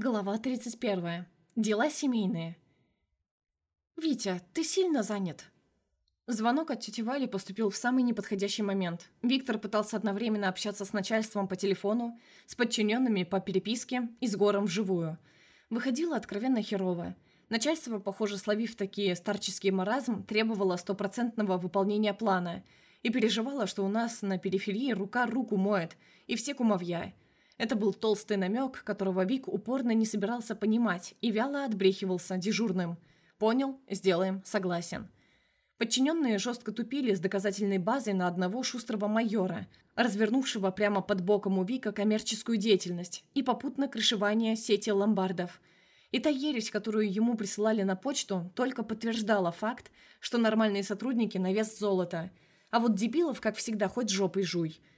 Глава 31. Дела семейные. «Витя, ты сильно занят?» Звонок от тети Вали поступил в самый неподходящий момент. Виктор пытался одновременно общаться с начальством по телефону, с подчиненными по переписке и с Гором вживую. Выходило откровенно херово. Начальство, похоже, словив такие старческие маразм, требовало стопроцентного выполнения плана и переживало, что у нас на периферии рука руку моет, и все кумовья – это был толстый намек, которого Вик упорно не собирался понимать и вяло отбрехивался дежурным. «Понял, сделаем, согласен». Подчиненные жестко тупили с доказательной базой на одного шустрого майора, развернувшего прямо под боком у Вика коммерческую деятельность и попутно крышевание сети ломбардов. И та ересь, которую ему присылали на почту, только подтверждала факт, что нормальные сотрудники на вес золота. А вот дебилов, как всегда, хоть жопой жуй –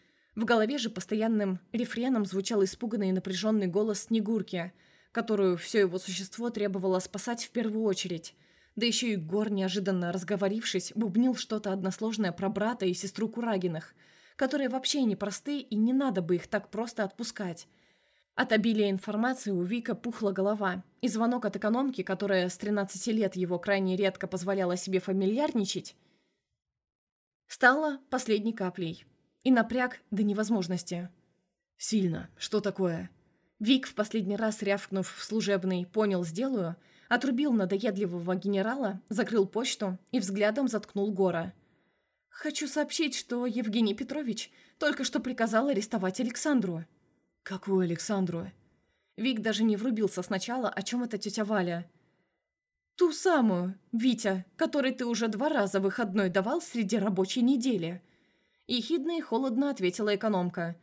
в голове же постоянным рефреном звучал испуганный и напряженный голос Снегурки, которую все его существо требовало спасать в первую очередь. Да еще и Гор, неожиданно разговорившись, бубнил что-то односложное про брата и сестру Курагиных, которые вообще непростые и не надо бы их так просто отпускать. От обилия информации у Вика пухла голова, и звонок от экономки, которая с 13 лет его крайне редко позволяла себе фамильярничать, стала последней каплей. И напряг до невозможности. «Сильно. Что такое?» Вик, в последний раз рявкнув в служебный «понял, сделаю», отрубил надоедливого генерала, закрыл почту и взглядом заткнул Гора. «Хочу сообщить, что Евгений Петрович только что приказал арестовать Александру». «Какую Александру?» Вик даже не врубился сначала, о чем это тетя Валя. «Ту самую, Витя, которой ты уже два раза выходной давал среди рабочей недели. Ехидно и холодно ответила экономка.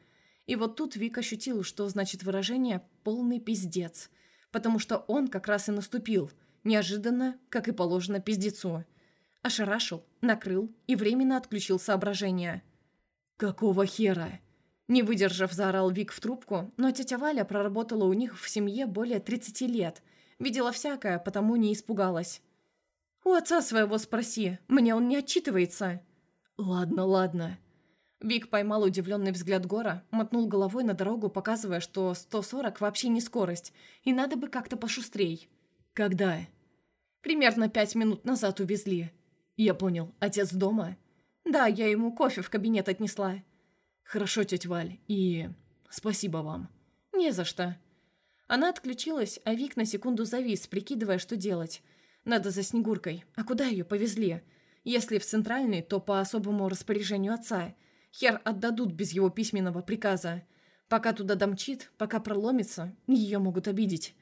И вот тут Вик ощутил, что значит выражение «полный пиздец», потому что он как раз и наступил, неожиданно, как и положено пиздецу. Ошарашил, накрыл и временно отключил соображение. «Какого хера?» Не выдержав, заорал Вик в трубку, но тетя Валя проработала у них в семье более 30 лет. Видела всякое, потому не испугалась. «У отца своего спроси, мне он не отчитывается». «Ладно, ладно», Вик поймал удивленный взгляд Гора, мотнул головой на дорогу, показывая, что 140 вообще не скорость, и надо бы как-то пошустрей. «Когда?» «Примерно пять минут назад увезли». «Я понял. Отец дома?» «Да, я ему кофе в кабинет отнесла». «Хорошо, тетя Валь, и... спасибо вам». «Не за что». Она отключилась, а Вик на секунду завис, прикидывая, что делать. Надо за Снегуркой. А куда ее повезли? Если в центральный, то по особому распоряжению отца – Хер отдадут без его письменного приказа. Пока туда домчит, пока проломится, ее могут обидеть.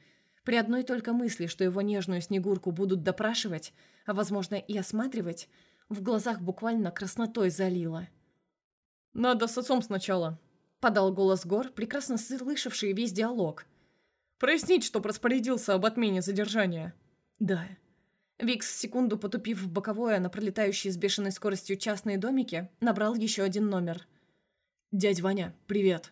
При одной только мысли, что его нежную Снегурку будут допрашивать, а, возможно, и осматривать, в глазах буквально краснотой залило. «Надо с отцом сначала», — подал голос Гор, прекрасно слышавший весь диалог. «Прояснить, чтоб распорядился об отмене задержания». «Да», Викс, секунду потупив в боковое на пролетающие с бешеной скоростью частные домики, набрал еще один номер. «Дядь Ваня, привет».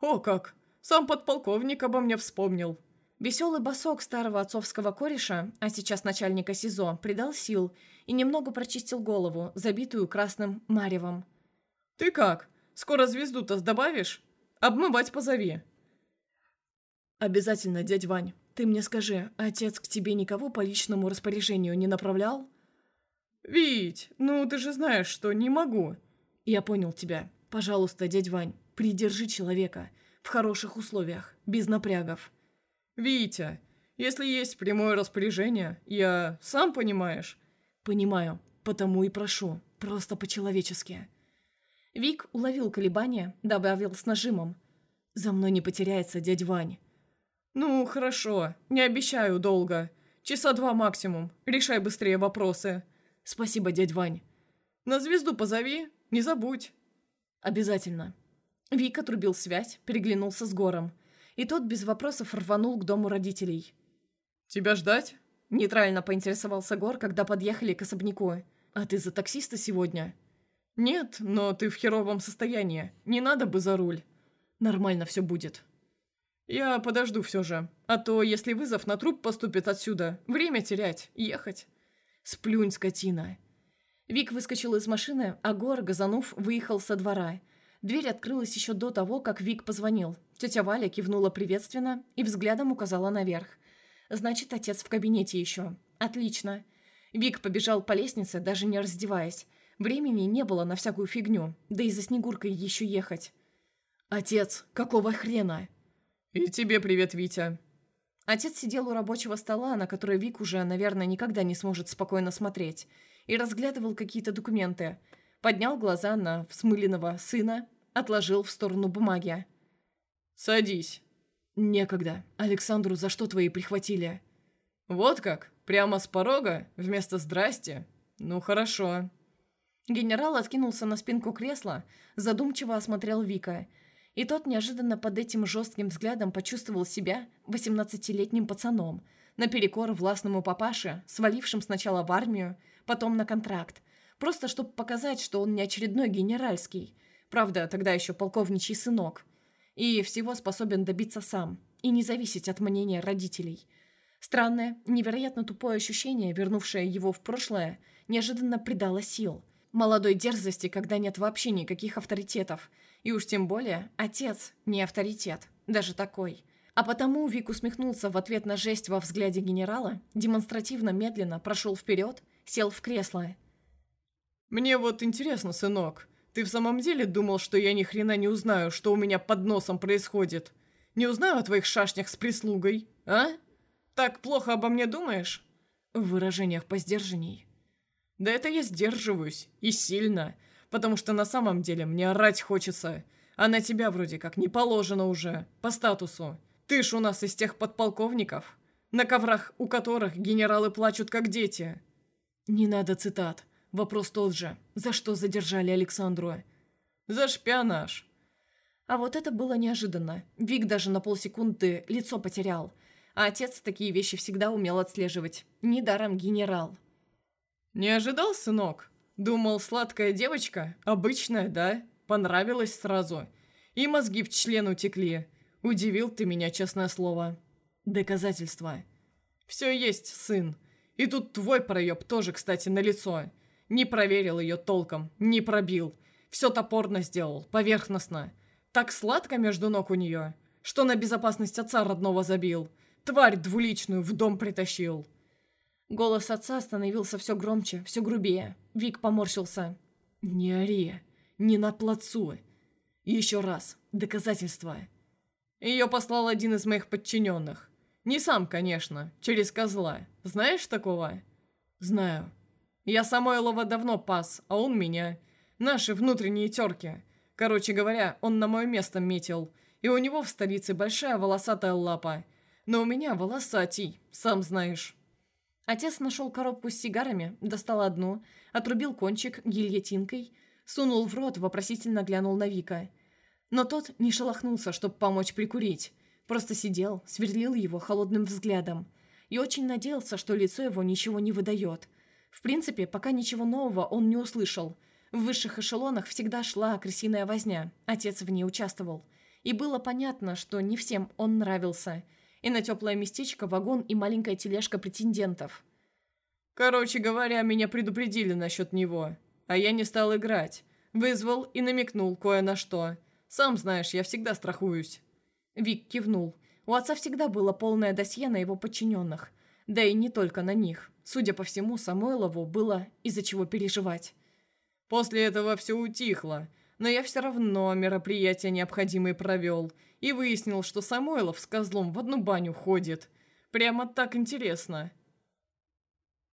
«О как! Сам подполковник обо мне вспомнил». Веселый босок старого отцовского кореша, а сейчас начальника СИЗО, придал сил и немного прочистил голову, забитую красным маревом. «Ты как? Скоро звезду-то добавишь? Обмывать позови». «Обязательно, дядь Вань. Ты мне скажи, отец к тебе никого по личному распоряжению не направлял? Вить, ну ты же знаешь, что не могу. Я понял тебя. Пожалуйста, дядь Вань, придержи человека. В хороших условиях, без напрягов. Витя, если есть прямое распоряжение, я сам понимаешь. Понимаю, потому и прошу, просто по-человечески. Вик уловил колебания, добавил с нажимом. «За мной не потеряется дядь Вань. «Ну, хорошо. Не обещаю долго. Часа два максимум. Решай быстрее вопросы». «Спасибо, дядь Вань». «На звезду позови. Не забудь». «Обязательно». Вик отрубил связь, переглянулся с Гором. И тот без вопросов рванул к дому родителей. «Тебя ждать?» Нейтрально поинтересовался Гор, когда подъехали к особняку. «А ты за таксиста сегодня?» «Нет, но ты в херовом состоянии. Не надо бы за руль». «Нормально все будет», «Я подожду все же. А то, если вызов на труп поступит отсюда, время терять, ехать». «Сплюнь, скотина». Вик выскочил из машины, а Гор, газанув, выехал со двора. Дверь открылась еще до того, как Вик позвонил. Тетя Валя кивнула приветственно и взглядом указала наверх. «Значит, отец в кабинете еще. Отлично». Вик побежал по лестнице, даже не раздеваясь. Времени не было на всякую фигню, да и за Снегуркой еще ехать. «Отец, какого хрена?» «И тебе привет, Витя». Отец сидел у рабочего стола, на который Вик уже, наверное, никогда не сможет спокойно смотреть, и разглядывал какие-то документы. Поднял глаза на взмыленного сына, отложил в сторону бумаги. «Садись». «Некогда. Александру за что твои прихватили?» «Вот как? Прямо с порога? Вместо «здрасте»? Ну, хорошо». Генерал откинулся на спинку кресла, задумчиво осмотрел Вика – и тот неожиданно под этим жестким взглядом почувствовал себя восемнадцатилетним пацаном, наперекор властному папаше, свалившим сначала в армию, потом на контракт, просто чтобы показать, что он не очередной генеральский, правда, тогда еще полковничий сынок, и всего способен добиться сам, и не зависеть от мнения родителей. Странное, невероятно тупое ощущение, вернувшее его в прошлое, неожиданно придало сил. Молодой дерзости, когда нет вообще никаких авторитетов – и уж тем более отец не авторитет, даже такой. А потому Вик усмехнулся в ответ на жесть во взгляде генерала, демонстративно медленно прошел вперед, сел в кресло. «Мне вот интересно, сынок, ты в самом деле думал, что я ни хрена не узнаю, что у меня под носом происходит? Не узнаю о твоих шашнях с прислугой, а? Так плохо обо мне думаешь?» В выражениях поздержанней. «Да это я сдерживаюсь, и сильно потому что на самом деле мне орать хочется, а на тебя вроде как не положено уже, по статусу. Ты ж у нас из тех подполковников, на коврах у которых генералы плачут как дети». «Не надо цитат. Вопрос тот же. За что задержали Александру?» «За шпионаж». А вот это было неожиданно. Вик даже на полсекунды лицо потерял. А отец такие вещи всегда умел отслеживать. Недаром генерал. «Не ожидал, сынок?» Думал, сладкая девочка? Обычная, да? Понравилась сразу. И мозги в член утекли. Удивил ты меня, честное слово. Доказательства. Все есть, сын. И тут твой проеб тоже, кстати, на лицо. Не проверил ее толком, не пробил. Все топорно сделал, поверхностно. Так сладко между ног у нее, что на безопасность отца родного забил. Тварь двуличную в дом притащил. Голос отца становился все громче, все грубее. Вик поморщился. «Не ори, не на плацу. Еще раз, доказательства». Ее послал один из моих подчиненных. Не сам, конечно, через козла. Знаешь такого? Знаю. Я Самойлова давно пас, а он меня. Наши внутренние терки. Короче говоря, он на мое место метил. И у него в столице большая волосатая лапа. Но у меня волосатий, сам знаешь. Отец нашел коробку с сигарами, достал одну, отрубил кончик гильотинкой, сунул в рот, вопросительно глянул на Вика. Но тот не шелохнулся, чтобы помочь прикурить. Просто сидел, сверлил его холодным взглядом. И очень надеялся, что лицо его ничего не выдает. В принципе, пока ничего нового он не услышал. В высших эшелонах всегда шла крысиная возня, отец в ней участвовал. И было понятно, что не всем он нравился – и на теплое местечко вагон и маленькая тележка претендентов. Короче говоря, меня предупредили насчет него, а я не стал играть. Вызвал и намекнул кое на что. Сам знаешь, я всегда страхуюсь. Вик кивнул. У отца всегда было полное досье на его подчиненных. Да и не только на них. Судя по всему, Самойлову было из-за чего переживать. После этого все утихло, но я все равно мероприятия необходимые провел и выяснил, что Самойлов с козлом в одну баню ходит. Прямо так интересно.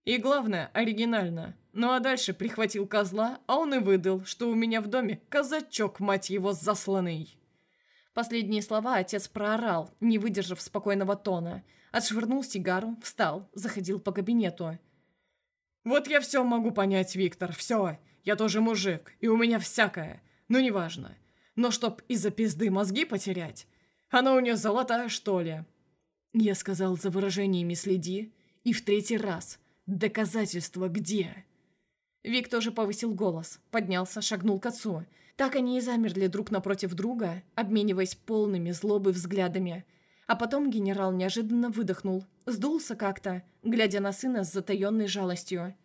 И главное, оригинально. Ну а дальше прихватил козла, а он и выдал, что у меня в доме казачок, мать его, засланный. Последние слова отец проорал, не выдержав спокойного тона. Отшвырнул сигару, встал, заходил по кабинету. «Вот я все могу понять, Виктор, все. Я тоже мужик, и у меня всякое. Но неважно. Но чтоб из-за пизды мозги потерять? Она у нее золотая, что ли?» Я сказал за выражениями «следи», и в третий раз «доказательства где?» Вик тоже повысил голос, поднялся, шагнул к отцу. Так они и замерли друг напротив друга, обмениваясь полными злобы взглядами. А потом генерал неожиданно выдохнул, сдулся как-то, глядя на сына с затаенной жалостью.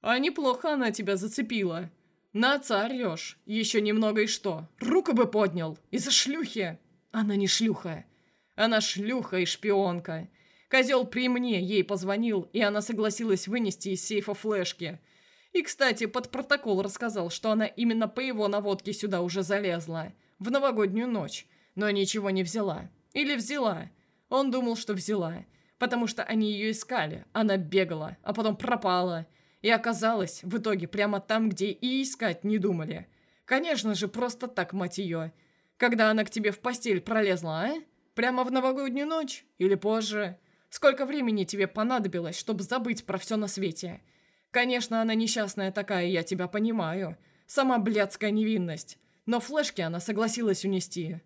«А неплохо она тебя зацепила. На отца орешь. Еще немного и что? Руку бы поднял. Из-за шлюхи. Она не шлюха. Она шлюха и шпионка. Козел при мне ей позвонил, и она согласилась вынести из сейфа флешки. И, кстати, под протокол рассказал, что она именно по его наводке сюда уже залезла. В новогоднюю ночь. Но ничего не взяла. Или взяла. Он думал, что взяла. Потому что они ее искали. Она бегала, а потом пропала. И оказалась в итоге прямо там, где и искать не думали. Конечно же, просто так, мать ее. Когда она к тебе в постель пролезла, а? Прямо в новогоднюю ночь? Или позже? Сколько времени тебе понадобилось, чтобы забыть про все на свете? Конечно, она несчастная такая, я тебя понимаю. Сама блядская невинность. Но флешки она согласилась унести.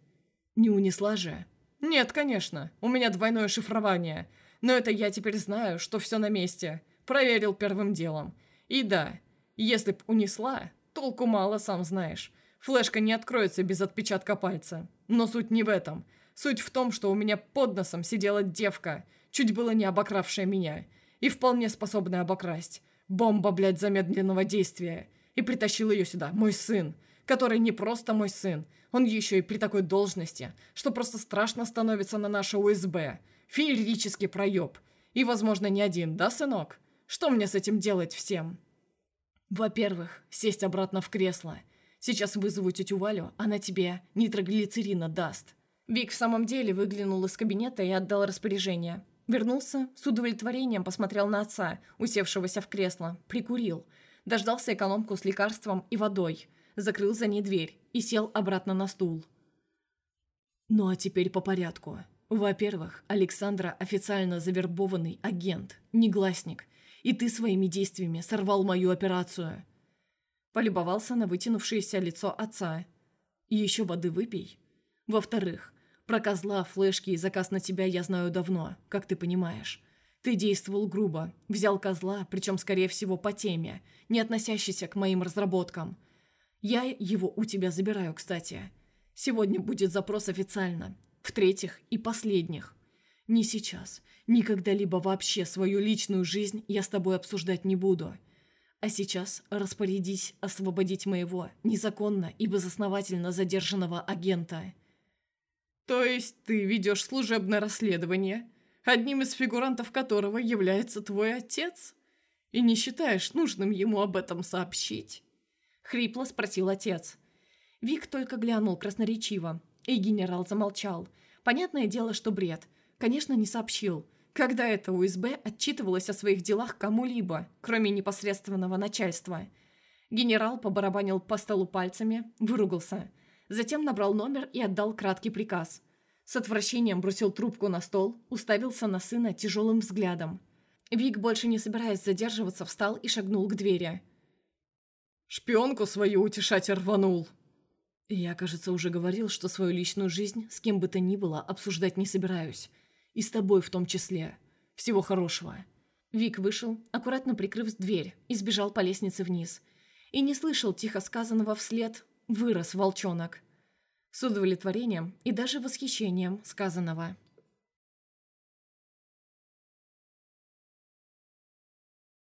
Не унесла же? Нет, конечно. У меня двойное шифрование. Но это я теперь знаю, что все на месте. Проверил первым делом. И да, если б унесла, толку мало, сам знаешь. Флешка не откроется без отпечатка пальца. Но суть не в этом. Суть в том, что у меня под носом сидела девка, чуть было не обокравшая меня, и вполне способная обокрасть. Бомба, блядь, замедленного действия. И притащил ее сюда, мой сын, который не просто мой сын, он еще и при такой должности, что просто страшно становится на наше УСБ. Феерический проеб. И, возможно, не один, да, сынок? Что мне с этим делать всем? Во-первых, сесть обратно в кресло. Сейчас вызову тетю Валю, она тебе нитроглицерина даст. Вик в самом деле выглянул из кабинета и отдал распоряжение. Вернулся, с удовлетворением посмотрел на отца, усевшегося в кресло, прикурил. Дождался экономку с лекарством и водой. Закрыл за ней дверь и сел обратно на стул. Ну а теперь по порядку. Во-первых, Александра официально завербованный агент, негласник, и ты своими действиями сорвал мою операцию. Полюбовался на вытянувшееся лицо отца. И еще воды выпей. Во-вторых, про козла, флешки и заказ на тебя я знаю давно, как ты понимаешь. Ты действовал грубо, взял козла, причем, скорее всего, по теме, не относящейся к моим разработкам. Я его у тебя забираю, кстати. Сегодня будет запрос официально. В-третьих и последних. Не сейчас, ни когда-либо вообще свою личную жизнь я с тобой обсуждать не буду. А сейчас распорядись освободить моего, незаконно и безосновательно задержанного агента». То есть ты ведешь служебное расследование, одним из фигурантов которого является твой отец? И не считаешь нужным ему об этом сообщить?» Хрипло спросил отец. Вик только глянул красноречиво, и генерал замолчал. Понятное дело, что бред. Конечно, не сообщил. Когда это УСБ отчитывалось о своих делах кому-либо, кроме непосредственного начальства? Генерал побарабанил по столу пальцами, выругался – Затем набрал номер и отдал краткий приказ. С отвращением бросил трубку на стол, уставился на сына тяжелым взглядом. Вик, больше не собираясь задерживаться, встал и шагнул к двери. «Шпионку свою утешать рванул!» «Я, кажется, уже говорил, что свою личную жизнь с кем бы то ни было обсуждать не собираюсь. И с тобой в том числе. Всего хорошего». Вик вышел, аккуратно прикрыв дверь, и сбежал по лестнице вниз. И не слышал тихо сказанного вслед Вырос волчонок. С удовлетворением и даже восхищением сказанного.